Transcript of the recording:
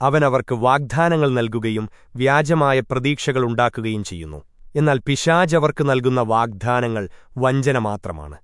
അവനവർക്ക് വാഗ്ദാനങ്ങൾ നൽകുകയും വ്യാജമായ പ്രതീക്ഷകളുണ്ടാക്കുകയും ചെയ്യുന്നു. എന്നാൽ പിശാജവർക്ക് നൽകുന്ന വാഗ്ദാനങ്ങൾ വഞ്ചന മാത്രമാണ്.